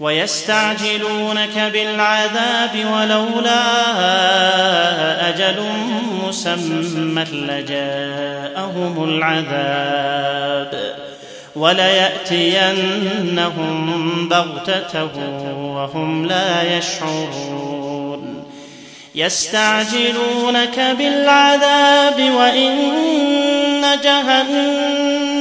ويستعجلونك بالعذاب ولولا أجل مسمى لجاءهم العذاب وليأتينهم بغتة وهم لا يشعرون يستعجلونك بالعذاب وإن جهنم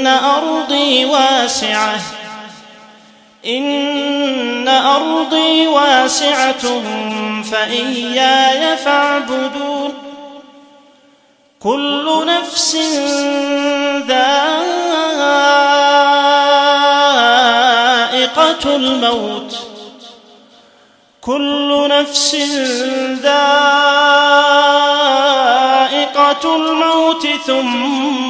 إن أرضي واسعة. إن أرضي واسعة فإياي فاعبدون. كل نفس ذائقة الموت. كل نفس ذائقة الموت ثم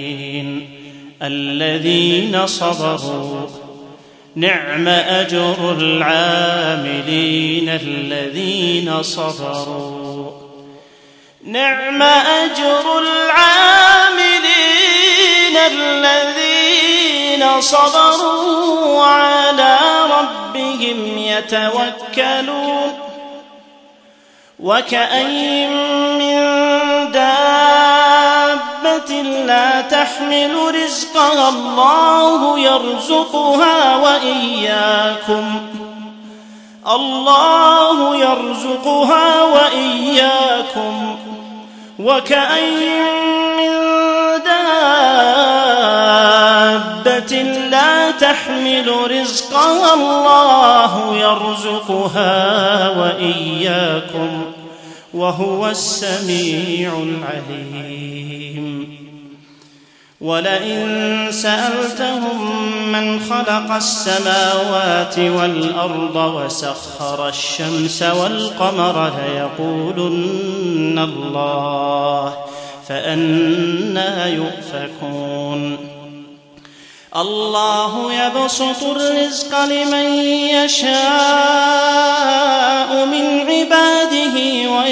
الذين صبروا. نعم أجر العاملين الذين صبروا. نعم أجر العاملين الذين صبروا وعلى ربهم يتوكلون. وكأين من لا تحمل رزقها الله يرزقها وإياكم الله يرزقها وإياكم وكأين من دابة لا تحمل رزقها الله يرزقها وإياكم وهو السميع العليم. ولئن سألتهم من خلق السماوات والأرض وسخر الشمس والقمر ليقولن الله فأنا يؤفكون. الله يبسط الرزق لمن يشاء.